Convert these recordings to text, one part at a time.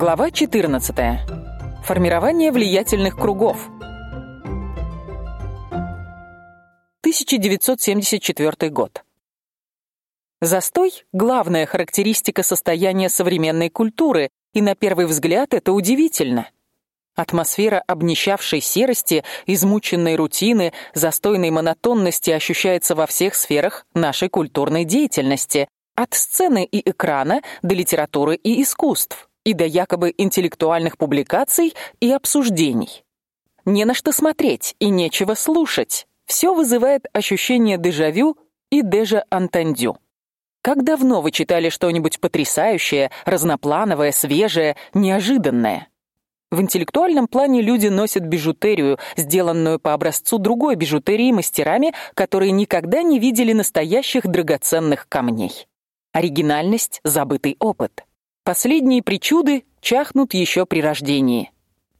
Глава 14. Формирование влиятельных кругов. 1974 год. Застой главная характеристика состояния современной культуры, и на первый взгляд это удивительно. Атмосфера обнищавшей серости, измученной рутины, застойной монотонности ощущается во всех сферах нашей культурной деятельности, от сцены и экрана до литературы и искусств и до якобы интеллектуальных публикаций и обсуждений. Не на что смотреть и нечего слушать. Все вызывает ощущение дежавю и дежа-антендю. Как давно вы читали что-нибудь потрясающее, разноплановое, свежее, неожиданное? В интеллектуальном плане люди носят бижутерию, сделанную по образцу другой бижутерии мастерами, которые никогда не видели настоящих драгоценных камней. Оригинальность забытый опыт. Последние причуды чахнут еще при рождении.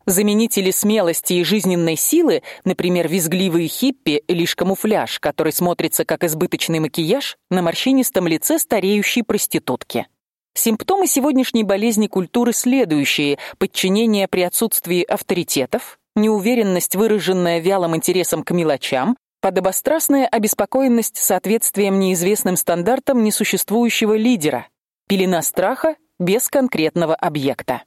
Заменители смелости и жизненной силы, например, визгливые хиппи, лишь камуфляж, который смотрится как избыточный макияж на морщинистом лице стареющей проститутки. Симптомы сегодняшней болезни культуры следующие: подчинение при отсутствии авторитетов, неуверенность, выраженная вялым интересом к мелочам, подобострастная обеспокоенность соответствием неизвестным стандартам несуществующего лидера, пелена страха без конкретного объекта.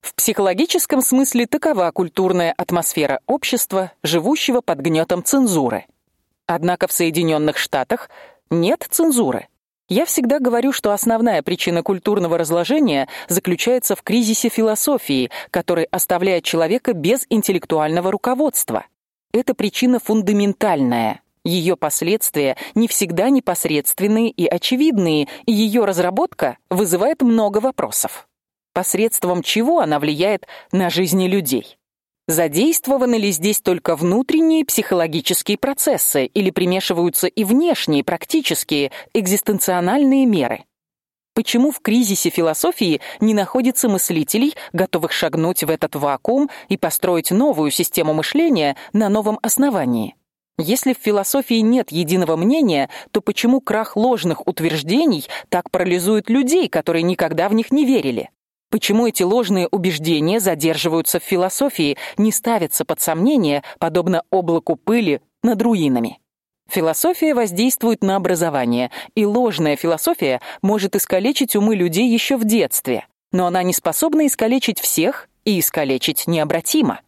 В психологическом смысле такова культурная атмосфера общества, живущего под гнетом цензуры. Однако в Соединенных Штатах нет цензуры. Я всегда говорю, что основная причина культурного разложения заключается в кризисе философии, который оставляет человека без интеллектуального руководства. Эта причина фундаментальная. Ее последствия не всегда непосредственные и очевидные, и ее разработка вызывает много вопросов. Посредством чего она влияет на жизни людей? Задействованы ли здесь только внутренние психологические процессы или примешиваются и внешние практические экзистенциональные меры? Почему в кризисе философии не находится мыслителей, готовых шагнуть в этот вакуум и построить новую систему мышления на новом основании? Если в философии нет единого мнения, то почему крах ложных утверждений так парализует людей, которые никогда в них не верили? Почему эти ложные убеждения задерживаются в философии, не ставятся под сомнение, подобно облаку пыли над руинами? Философия воздействует на образование, и ложная философия может искалечить умы людей еще в детстве, но она не способна искалечить всех и искалечить необратимо.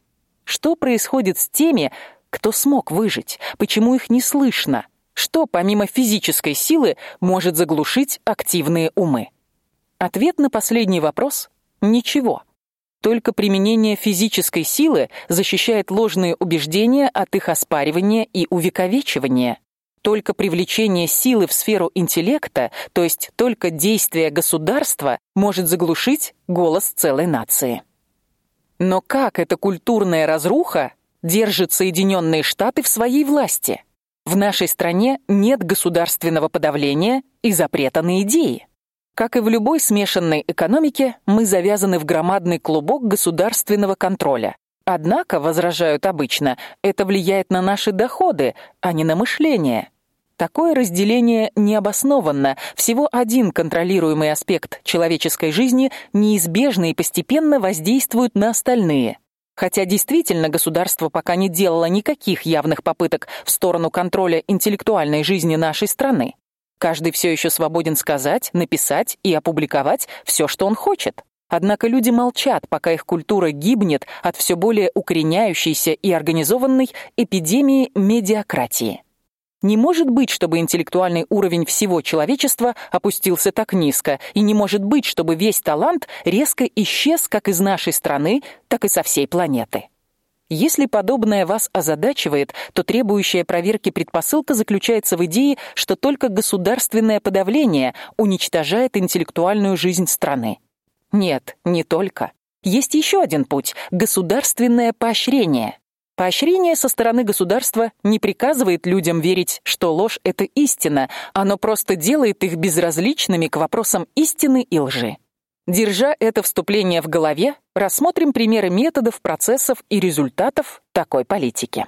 Что происходит с теми, кто смог выжить? Почему их не слышно? Что помимо физической силы может заглушить активные умы? Ответ на последний вопрос ничего. Только применение физической силы защищает ложные убеждения от их оспаривания и увековечивания. Только привлечение силы в сферу интеллекта, то есть только действие государства, может заглушить голос целой нации. Но как эта культурная разруха держит Соединенные Штаты в своей власти. В нашей стране нет государственного подавления и запрета на идеи. Как и в любой смешанной экономике, мы завязаны в громадный клубок государственного контроля. Однако, возражают обычно, это влияет на наши доходы, а не на мышление. Такое разделение необоснованно. Всего один контролируемый аспект человеческой жизни неизбежно и постепенно воздействует на остальные. Хотя действительно государство пока не делало никаких явных попыток в сторону контроля интеллектуальной жизни нашей страны. Каждый все еще свободен сказать, написать и опубликовать все, что он хочет. Однако люди молчат, пока их культура гибнет от все более укореняющейся и организованной эпидемии медиакратии. Не может быть, чтобы интеллектуальный уровень всего человечества опустился так низко, и не может быть, чтобы весь талант резко исчез как из нашей страны, так и со всей планеты. Если подобное вас озадачивает, то требующая проверки предпосылка заключается в идее, что только государственное подавление уничтожает интеллектуальную жизнь страны. Нет, не только. Есть еще один путь государственное поощрение. Поощрение со стороны государства не приказывает людям верить, что ложь это истина, оно просто делает их безразличными к вопросам истины и лжи. Держа это вступление в голове, рассмотрим примеры методов, процессов и результатов такой политики.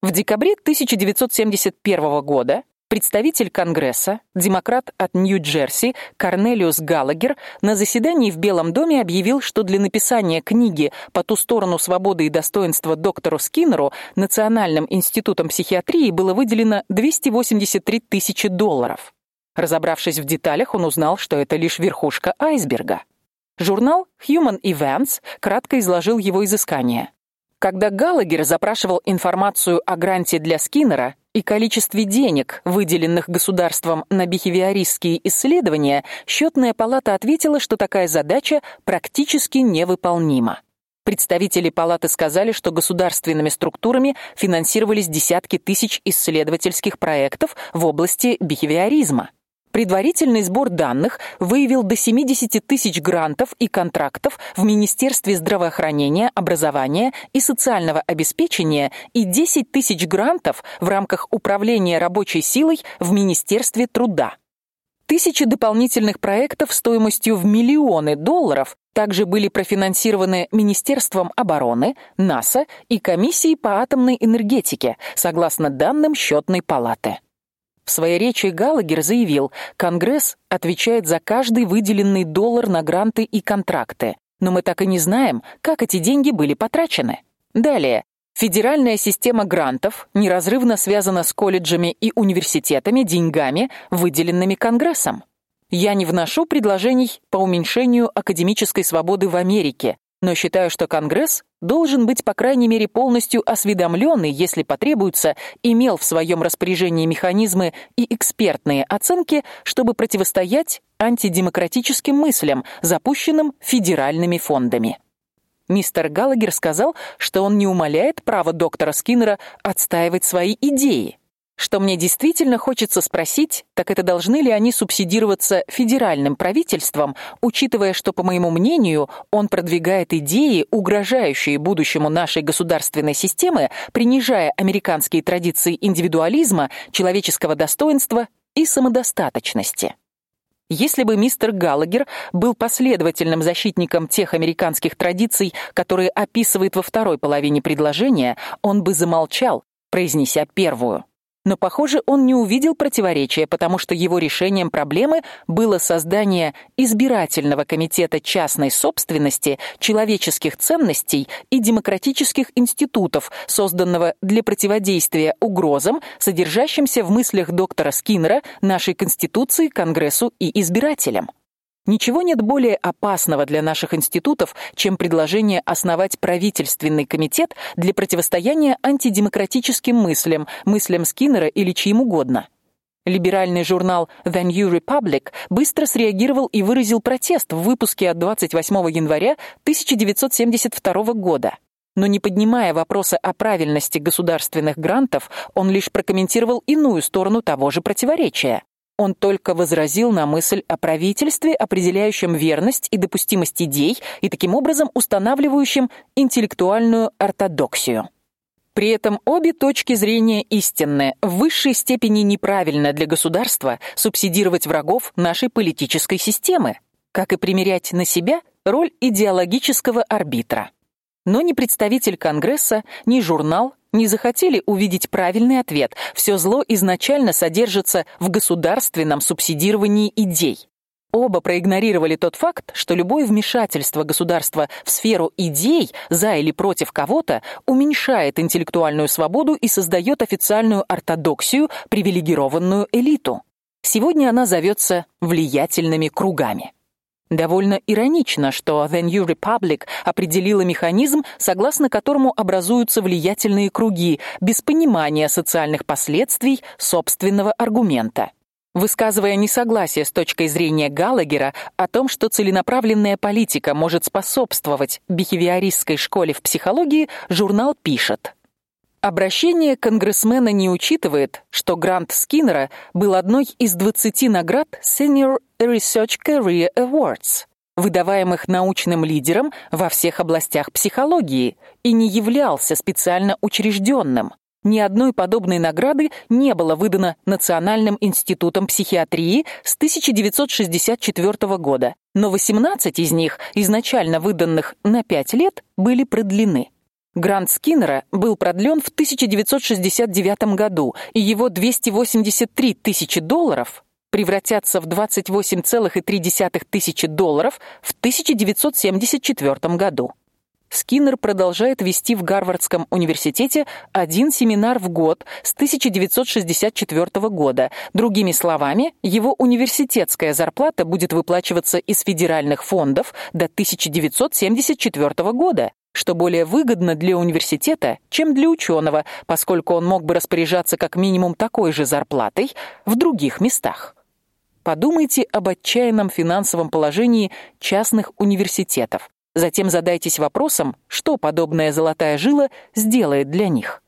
В декабре 1971 года Представитель Конгресса, демократ от Нью-Джерси Корнелиус Галагер на заседании в Белом доме объявил, что для написания книги По ту сторону свободы и достоинства доктору Скиннеру Национальным институтом психиатрии было выделено 283 тысячи долларов. Разобравшись в деталях, он узнал, что это лишь верхушка айсберга. Журнал Human Events кратко изложил его изыскания. Когда Галагер запрашивал информацию о гранте для Скиннера и количестве денег, выделенных государством на бихевиористские исследования, счетная палата ответила, что такая задача практически невыполнима. Представители палаты сказали, что государственными структурами финансировались десятки тысяч исследовательских проектов в области бихевиоризма. Предварительный сбор данных выявил до 70 тысяч грантов и контрактов в Министерстве здравоохранения, образования и социального обеспечения и 10 тысяч грантов в рамках управления рабочей силой в Министерстве труда. Тысячи дополнительных проектов стоимостью в миллионы долларов также были профинансированы Министерством обороны, НАСА и Комиссией по атомной энергетике, согласно данным счетной палаты. В своей речи Галагер заявил: "Конгресс отвечает за каждый выделенный доллар на гранты и контракты, но мы так и не знаем, как эти деньги были потрачены". Далее. Федеральная система грантов неразрывно связана с колледжами и университетами деньгами, выделенными Конгрессом. Я не вношу предложений по уменьшению академической свободы в Америке, но считаю, что Конгресс должен быть по крайней мере полностью осведомлен и, если потребуется, имел в своем распоряжении механизмы и экспертные оценки, чтобы противостоять антидемократическим мыслям, запущенным федеральными фондами. Мистер Галагер сказал, что он не умаляет право доктора Скиннера отстаивать свои идеи. Что мне действительно хочется спросить, так это должны ли они субсидироваться федеральным правительством, учитывая, что, по моему мнению, он продвигает идеи, угрожающие будущему нашей государственной системы, принижая американские традиции индивидуализма, человеческого достоинства и самодостаточности. Если бы мистер Галагер был последовательным защитником тех американских традиций, которые описывает во второй половине предложения, он бы замолчал, произнеся первую. Но, похоже, он не увидел противоречия, потому что его решением проблемы было создание избирательного комитета частной собственности, человеческих ценностей и демократических институтов, созданного для противодействия угрозам, содержащимся в мыслях доктора Скиннера, нашей конституции, Конгрессу и избирателям. Ничего нет более опасного для наших институтов, чем предложение основать правительственный комитет для противостояния антидемократическим мыслям, мыслям Скиннера или чьим угодно. Либеральный журнал The New Republic быстро среагировал и выразил протест в выпуске от 28 января 1972 года. Но не поднимая вопроса о правильности государственных грантов, он лишь прокомментировал иную сторону того же противоречия. Он только возразил на мысль о правительстве, определяющем верность и допустимость идей и таким образом устанавливающем интеллектуальную ортодоксию. При этом обе точки зрения истинны. В высшей степени неправильно для государства субсидировать врагов нашей политической системы, как и примерять на себя роль идеологического арбитра. Но ни представитель Конгресса, ни журнал не захотели увидеть правильный ответ. Все зло изначально содержится в государственном субсидировании идей. Оба проигнорировали тот факт, что любое вмешательство государства в сферу идей за или против кого-то уменьшает интеллектуальную свободу и создает официальную ортодоксию, привилегированную элиту. Сегодня она зовется влиятельными кругами. Довольно иронично, что The New Republic определила механизм, согласно которому образуются влиятельные круги без понимания социальных последствий собственного аргумента. Высказывая несогласие с точкой зрения Галагера о том, что целенаправленная политика может способствовать бихевиористской школе в психологии, журнал пишет: Обращение конгрессмена не учитывает, что грант Скиннера был одной из 20 наград Senior Research Career Awards, выдаваемых научным лидерам во всех областях психологии, и не являлся специально учрежденным. Ни одной подобной награды не было выдано Национальным институтом психиатрии с 1964 года, но 18 из них, изначально выданных на 5 лет, были продлены. Грант Скиннера был продлен в 1969 году, и его 283 тысячи долларов превратятся в 28,3 тысячи долларов в 1974 году. Скиннер продолжает вести в Гарвардском университете один семинар в год с 1964 года. Другими словами, его университетская зарплата будет выплачиваться из федеральных фондов до 1974 года, что более выгодно для университета, чем для ученого, поскольку он мог бы распоряжаться как минимум такой же зарплатой в других местах. Подумайте об отчаянном финансовом положении частных университетов. Затем задайтесь вопросом, что подобная золотая жила сделает для них.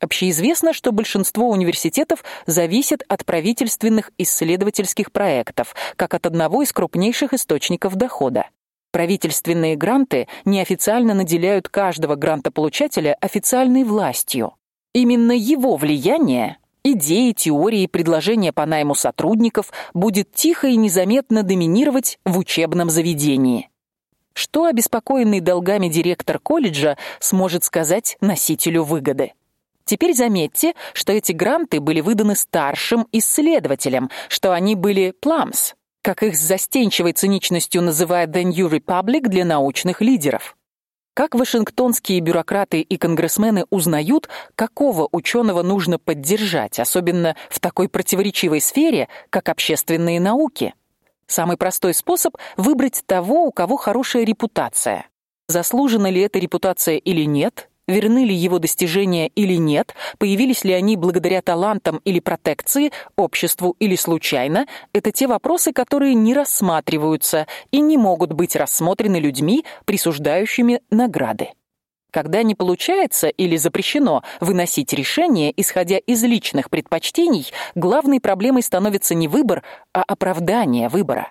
Общеизвестно, что большинство университетов зависят от правительственных исследовательских проектов, как от одного из крупнейших источников дохода. Правительственные гранты неофициально наделяют каждого грантополучателя официальной властью. Именно его влияние идеи, теории, предложения по найму сотрудников будет тихо и незаметно доминировать в учебном заведении. Что обеспокоенный долгами директор колледжа сможет сказать носителю выгоды? Теперь заметьте, что эти гранты были выданы старшим исследователям, что они были plums, как их с застенчивой циничностью называет The New Republic для научных лидеров. Как вашингтонские бюрократы и конгрессмены узнают, какого ученого нужно поддержать, особенно в такой противоречивой сфере, как общественные науки? Самый простой способ выбрать того, у кого хорошая репутация. Заслужена ли эта репутация или нет, верны ли его достижения или нет, появились ли они благодаря талантам или протекции, обществу или случайно, это те вопросы, которые не рассматриваются и не могут быть рассмотрены людьми, присуждающими награды. Когда не получается или запрещено выносить решение, исходя из личных предпочтений, главной проблемой становится не выбор, а оправдание выбора.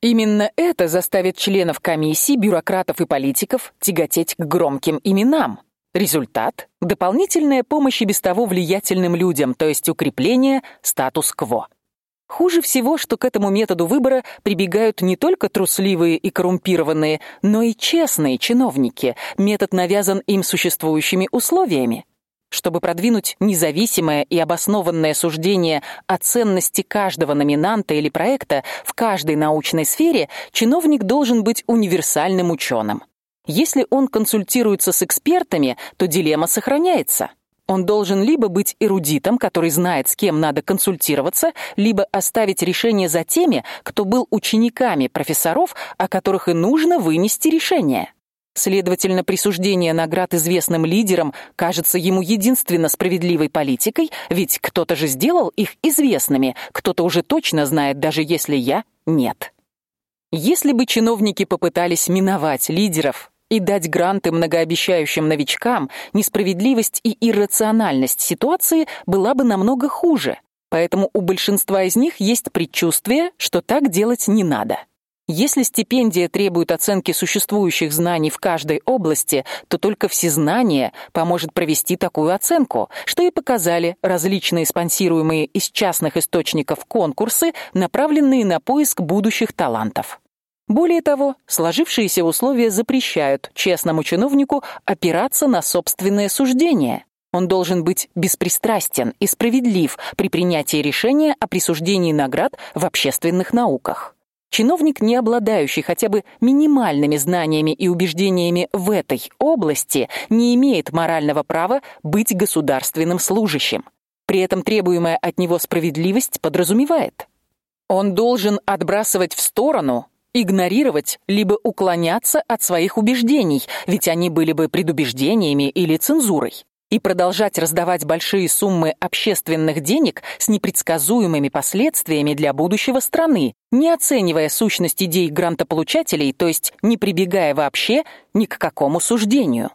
Именно это заставит членов комиссии, бюрократов и политиков тяготеть к громким именам. Результат дополнительная помощь и без того влиятельным людям, то есть укрепление статус-кво. Хуже всего, что к этому методу выбора прибегают не только трусливые и коррумпированные, но и честные чиновники. Метод навязан им существующими условиями. Чтобы продвинуть независимое и обоснованное суждение о ценности каждого номинанта или проекта в каждой научной сфере, чиновник должен быть универсальным ученым. Если он консультируется с экспертами, то дилемма сохраняется. Он должен либо быть эрудитом, который знает, с кем надо консультироваться, либо оставить решение за теми, кто был учениками профессоров, о которых и нужно вынести решение. Следовательно, присуждение наград известным лидерам кажется ему единственно справедливой политикой, ведь кто-то же сделал их известными, кто-то уже точно знает, даже если я нет. Если бы чиновники попытались миновать лидеров, и дать гранты многообещающим новичкам, несправедливость и иррациональность ситуации была бы намного хуже. Поэтому у большинства из них есть предчувствие, что так делать не надо. Если стипендия требует оценки существующих знаний в каждой области, то только всезнание поможет провести такую оценку, что и показали различные спонсируемые из частных источников конкурсы, направленные на поиск будущих талантов. Более того, сложившиеся условия запрещают честному чиновнику опираться на собственное суждение. Он должен быть беспристрастен и справедлив при принятии решения о присуждении наград в общественных науках. Чиновник, не обладающий хотя бы минимальными знаниями и убеждениями в этой области, не имеет морального права быть государственным служащим. При этом требуемая от него справедливость подразумевает: он должен отбрасывать в сторону игнорировать либо уклоняться от своих убеждений, ведь они были бы предубеждениями или цензурой, и продолжать раздавать большие суммы общественных денег с непредсказуемыми последствиями для будущего страны, не оценивая сущность идей грантополучателей, то есть не прибегая вообще ни к какому суждению.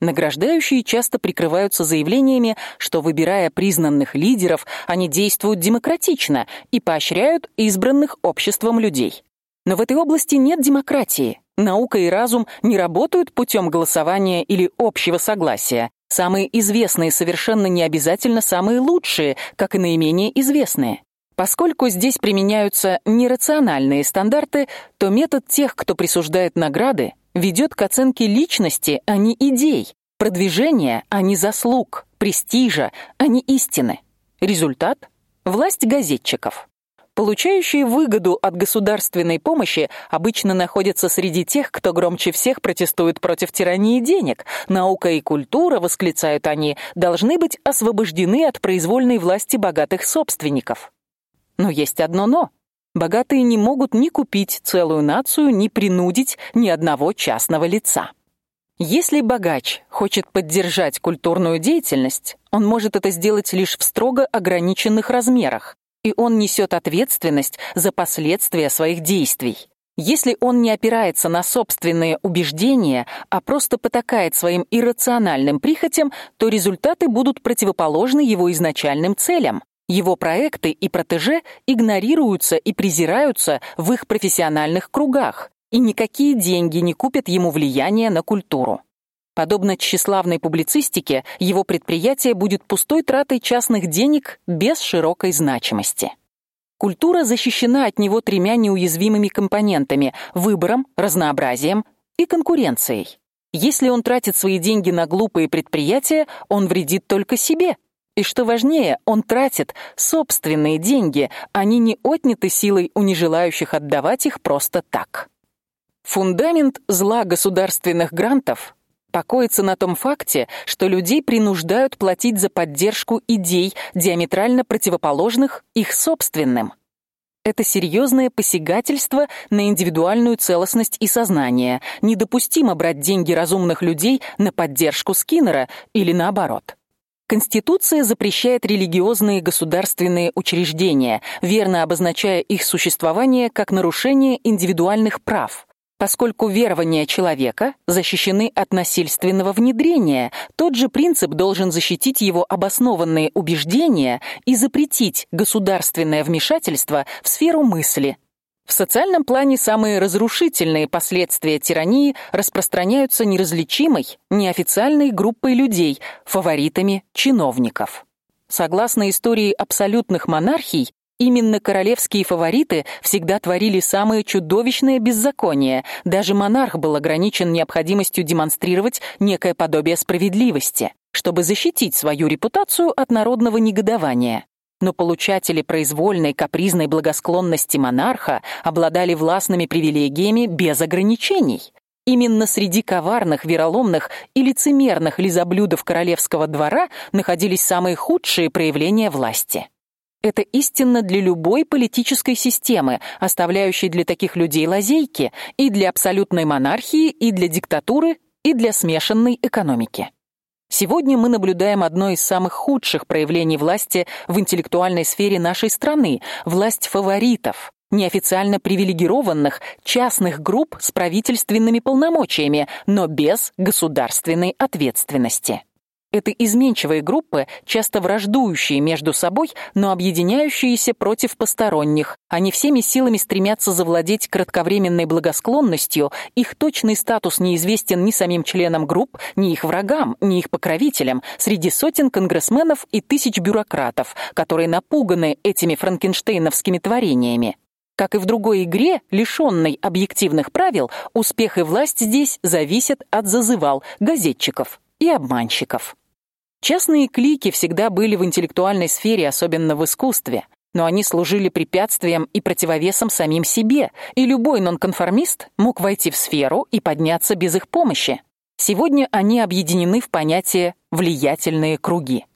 Награждающие часто прикрываются заявлениями, что выбирая признанных лидеров, они действуют демократично и поощряют избранных обществом людей. Но в этой области нет демократии. Наука и разум не работают путем голосования или общего согласия. Самые известные совершенно не обязательно самые лучшие, как и наименее известные. Поскольку здесь применяются нерациональные стандарты, то метод тех, кто присуждает награды, ведет к оценке личности, а не идей. Продвижение, а не заслуг, престижа, а не истины. Результат власть газетчиков. Получающие выгоду от государственной помощи обычно находятся среди тех, кто громче всех протестует против тирании денег. Наука и культура, восклицают они, должны быть освобождены от произвольной власти богатых собственников. Но есть одно но. Богатые не могут ни купить целую нацию, ни принудить ни одного частного лица. Если богач хочет поддержать культурную деятельность, он может это сделать лишь в строго ограниченных размерах, и он несет ответственность за последствия своих действий. Если он не опирается на собственные убеждения, а просто потакает своим иррациональным прихотям, то результаты будут противоположны его изначальным целям. Его проекты и протеже игнорируются и презираются в их профессиональных кругах, и никакие деньги не купят ему влияние на культуру. Подобно тщеславной публицистике, его предприятие будет пустой тратой частных денег без широкой значимости. Культура защищена от него тремя неуязвимыми компонентами: выбором, разнообразием и конкуренцией. Если он тратит свои деньги на глупые предприятия, он вредит только себе. И что важнее, он тратит собственные деньги, они не отняты силой у нежелающих отдавать их просто так. Фундамент зла государственных грантов покоится на том факте, что людей принуждают платить за поддержку идей, диаметрально противоположных их собственным. Это серьезное посягательство на индивидуальную целостность и сознание. Недопустимо брать деньги разумных людей на поддержку Скиннера или наоборот. Конституция запрещает религиозные государственные учреждения, верно обозначая их существование как нарушение индивидуальных прав. Поскольку верования человека защищены от насильственного внедрения, тот же принцип должен защитить его обоснованные убеждения и запретить государственное вмешательство в сферу мысли. В социальном плане самые разрушительные последствия тирании распространяются неразличимой, неофициальной группой людей, фаворитами чиновников. Согласно истории абсолютных монархий, Именно королевские фавориты всегда творили самые чудовищные беззакония. Даже монарх был ограничен необходимостью демонстрировать некое подобие справедливости, чтобы защитить свою репутацию от народного негодования. Но получатели произвольной капризной благосклонности монарха обладали властными привилегиями без ограничений. Именно среди коварных, вероломных и лицемерных лизоблюдов королевского двора находились самые худшие проявления власти. Это истинно для любой политической системы, оставляющей для таких людей лазейки и для абсолютной монархии, и для диктатуры, и для смешанной экономики. Сегодня мы наблюдаем одно из самых худших проявлений власти в интеллектуальной сфере нашей страны власть фаворитов, неофициально привилегированных частных групп с правительственными полномочиями, но без государственной ответственности. Это изменчивые группы, часто враждующие между собой, но объединяющиеся против посторонних. Они всеми силами стремятся завладеть кратковременной благосклонностью. Их точный статус неизвестен ни самим членам групп, ни их врагам, ни их покровителям, среди сотен конгрессменов и тысяч бюрократов, которые напуганы этими франкенштейновскими творениями. Как и в другой игре, лишённой объективных правил, успех и власть здесь зависят от зазывал газетчиков и обманщиков. Частные клики всегда были в интеллектуальной сфере, особенно в искусстве, но они служили препятствием и противовесом самим себе, и любой нонконформист мог войти в сферу и подняться без их помощи. Сегодня они объединены в понятие влиятельные круги.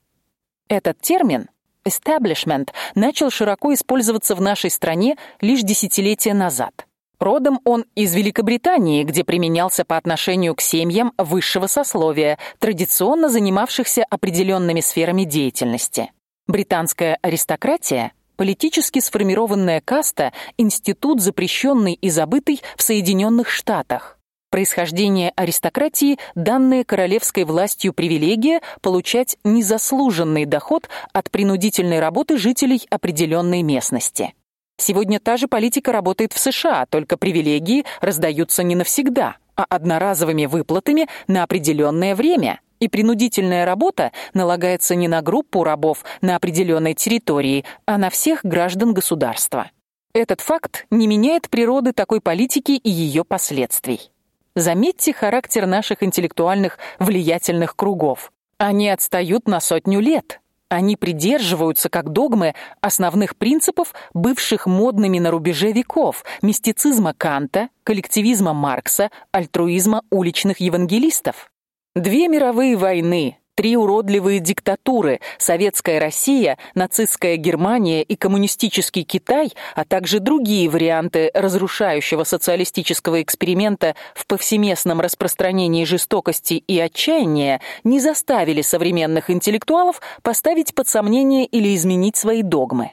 Этот термин establishment начал широко использоваться в нашей стране лишь десятилетия назад. Родом он из Великобритании, где применялся по отношению к семьям высшего сословия, традиционно занимавшихся определенными сферами деятельности. Британская аристократия политически сформированная каста, институт запрещенный и забытый в Соединенных Штатах. Происхождение аристократии данная королевской властью привилегия получать незаслуженный доход от принудительной работы жителей определенной местности. Сегодня та же политика работает в США, только привилегии раздаются не навсегда, а одноразовыми выплатами на определенное время. И принудительная работа налагается не на группу рабов на определенной территории, а на всех граждан государства. Этот факт не меняет природы такой политики и ее последствий. Заметьте характер наших интеллектуальных влиятельных кругов. Они отстают на сотню лет. Они придерживаются как догмы основных принципов, бывших модными на рубеже веков: мистицизма Канта, коллективизма Маркса, альтруизма уличных евангелистов. Две мировые войны, Три уродливые диктатуры: советская Россия, нацистская Германия и коммунистический Китай, а также другие варианты разрушающего социалистического эксперимента в повсеместном распространении жестокости и отчаяния, не заставили современных интеллектуалов поставить под сомнение или изменить свои догмы.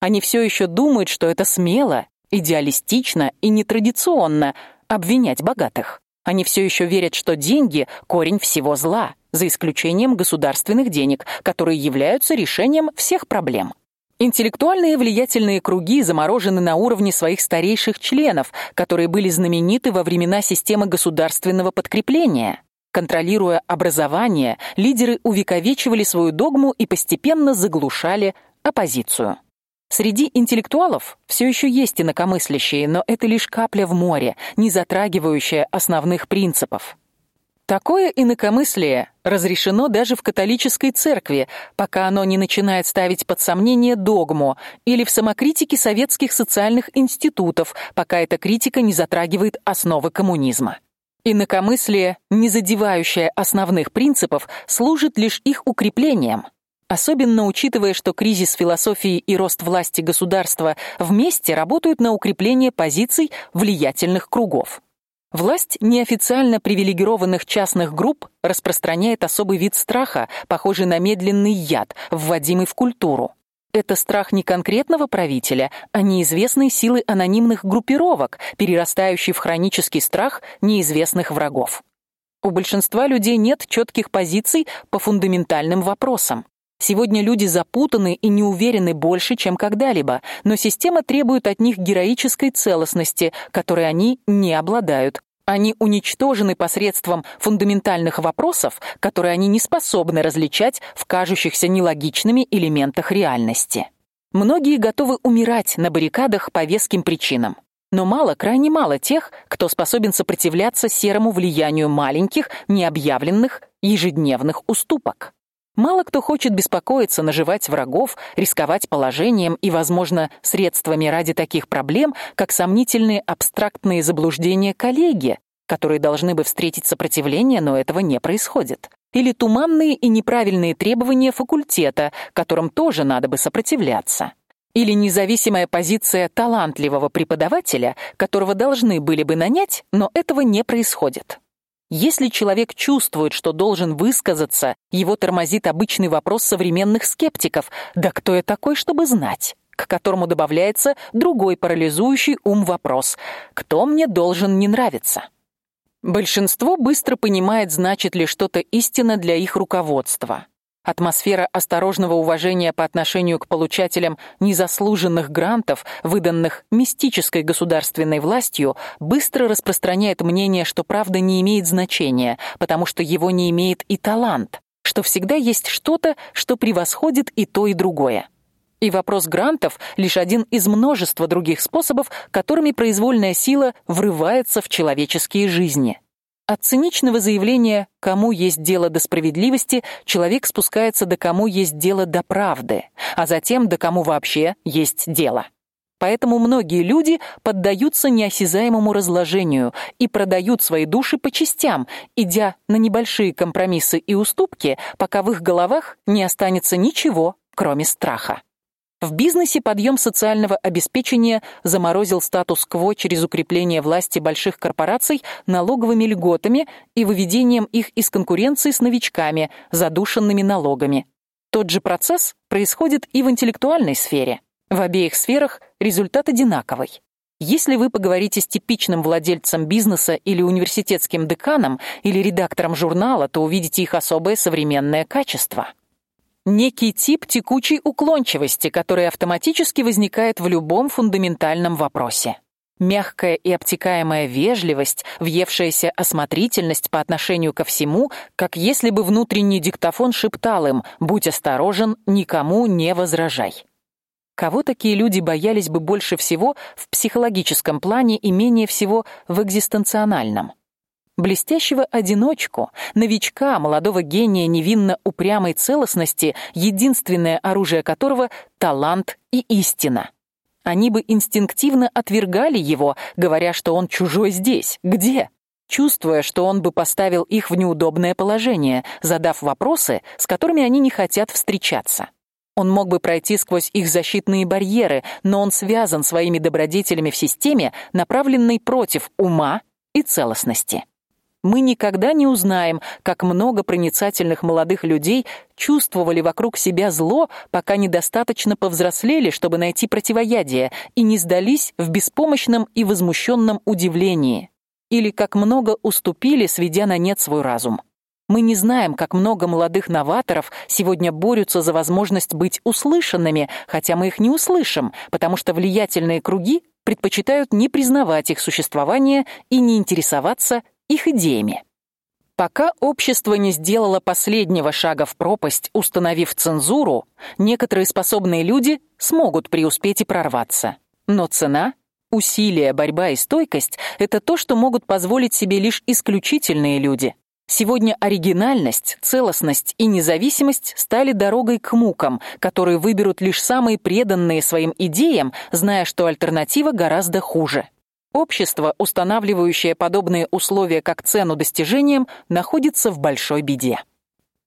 Они все еще думают, что это смело, идеалистично и нетрадиционно обвинять богатых. Они все еще верят, что деньги корень всего зла за исключением государственных денег, которые являются решением всех проблем. Интеллектуальные влиятельные круги заморожены на уровне своих старейших членов, которые были знамениты во времена системы государственного подкрепления. Контролируя образование, лидеры увековечивали свою догму и постепенно заглушали оппозицию. Среди интеллектуалов все еще есть инакомыслящие, но это лишь капля в море, не затрагивающая основных принципов. Такое инакомыслие разрешено даже в католической церкви, пока оно не начинает ставить под сомнение догму, или в самокритике советских социальных институтов, пока эта критика не затрагивает основы коммунизма. Инакомыслие, не задевающее основных принципов, служит лишь их укреплением. Особенно учитывая, что кризис философии и рост власти государства вместе работают на укрепление позиций влиятельных кругов. Власть неофициально привилегированных частных групп распространяет особый вид страха, похожий на медленный яд, вводимый в культуру. Это страх не конкретного правителя, а неизвестной силы анонимных группировок, перерастающий в хронический страх неизвестных врагов. У большинства людей нет четких позиций по фундаментальным вопросам. Сегодня люди запутаны и не уверены больше, чем когда-либо, но система требует от них героической целостности, которой они не обладают. Они уничтожены посредством фундаментальных вопросов, которые они не способны различать в кажущихся нелогичными элементах реальности. Многие готовы умирать на баррикадах по веским причинам. Но мало, крайне мало тех, кто способен сопротивляться серому влиянию маленьких, необъявленных ежедневных уступок. Мало кто хочет беспокоиться, наживать врагов, рисковать положением и, возможно, средствами ради таких проблем, как сомнительные абстрактные заблуждения коллеги, которые должны бы встретить сопротивление, но этого не происходит. Или туманные и неправильные требования факультета, которым тоже надо бы сопротивляться. Или независимая позиция талантливого преподавателя, которого должны были бы нанять, но этого не происходит. Если человек чувствует, что должен высказаться, его тормозит обычный вопрос современных скептиков: "Да кто я такой, чтобы знать?" к которому добавляется другой парализующий ум вопрос: "Кто мне должен не нравиться?" Большинство быстро понимает, значит ли что-то истина для их руководства. Атмосфера осторожного уважения по отношению к получателям незаслуженных грантов, выданных мистической государственной властью, быстро распространяет мнение, что правда не имеет значения, потому что его не имеет и талант, что всегда есть что-то, что превосходит и то, и другое. И вопрос грантов лишь один из множества других способов, которыми произвольная сила врывается в человеческие жизни. От циничного заявления «кому есть дело до справедливости» человек спускается до «кому есть дело до правды», а затем до «кому вообще есть дело». Поэтому многие люди поддаются неосязаемому разложению и продают свои души по частям, идя на небольшие компромиссы и уступки, пока в их головах не останется ничего, кроме страха. В бизнесе подъем социального обеспечения заморозил статус-кво через укрепление власти больших корпораций налоговыми льготами и выведением их из конкуренции с новичками, задушенными налогами. Тот же процесс происходит и в интеллектуальной сфере. В обеих сферах результат одинаковый. Если вы поговорите с типичным владельцем бизнеса или университетским деканом или редактором журнала, то увидите их особое современное качество некий тип текучей уклончивости, который автоматически возникает в любом фундаментальном вопросе. Мягкая и обтекаемая вежливость, въевшаяся осмотрительность по отношению ко всему, как если бы внутренний диктофон шептал им: "Будь осторожен, никому не возражай". Кого такие люди боялись бы больше всего в психологическом плане и менее всего в экзистенциональном? Блестящего одиночку, новичка, молодого гения невинно упрямой целостности, единственное оружие которого талант и истина. Они бы инстинктивно отвергали его, говоря, что он чужой здесь. Где? Чувствуя, что он бы поставил их в неудобное положение, задав вопросы, с которыми они не хотят встречаться. Он мог бы пройти сквозь их защитные барьеры, но он связан своими добродетелями в системе, направленной против ума и целостности. Мы никогда не узнаем, как много проницательных молодых людей чувствовали вокруг себя зло, пока недостаточно повзрослели, чтобы найти противоядие, и не сдались в беспомощном и возмущенном удивлении, или как много уступили, сведя на нет свой разум. Мы не знаем, как много молодых новаторов сегодня борются за возможность быть услышанными, хотя мы их не услышим, потому что влиятельные круги предпочитают не признавать их существование и не интересоваться их идеями. Пока общество не сделало последнего шага в пропасть, установив цензуру, некоторые способные люди смогут преуспеть и прорваться. Но цена усилия, борьба и стойкость это то, что могут позволить себе лишь исключительные люди. Сегодня оригинальность, целостность и независимость стали дорогой к мукам, которые выберут лишь самые преданные своим идеям, зная, что альтернатива гораздо хуже. Общество, устанавливающее подобные условия как цену достижениям, находится в большой беде.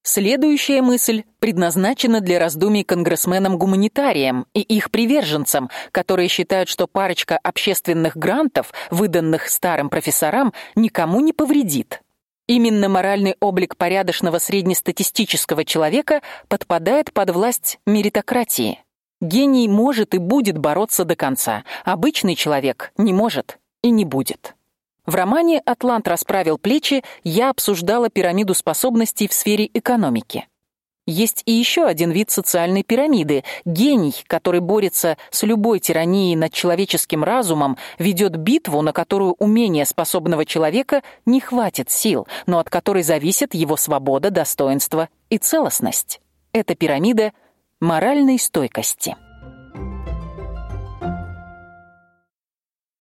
Следующая мысль предназначена для раздумий конгрессменам-гуманитариям и их приверженцам, которые считают, что парочка общественных грантов, выданных старым профессорам, никому не повредит. Именно моральный облик порядочного среднестатистического человека подпадает под власть меритократии. Гений может и будет бороться до конца. Обычный человек не может и не будет. В романе Атлант расправил плечи я обсуждала пирамиду способностей в сфере экономики. Есть и еще один вид социальной пирамиды. Гений, который борется с любой тиранией над человеческим разумом, ведет битву, на которую умение способного человека не хватит сил, но от которой зависит его свобода, достоинство и целостность. Эта пирамида моральной стойкости.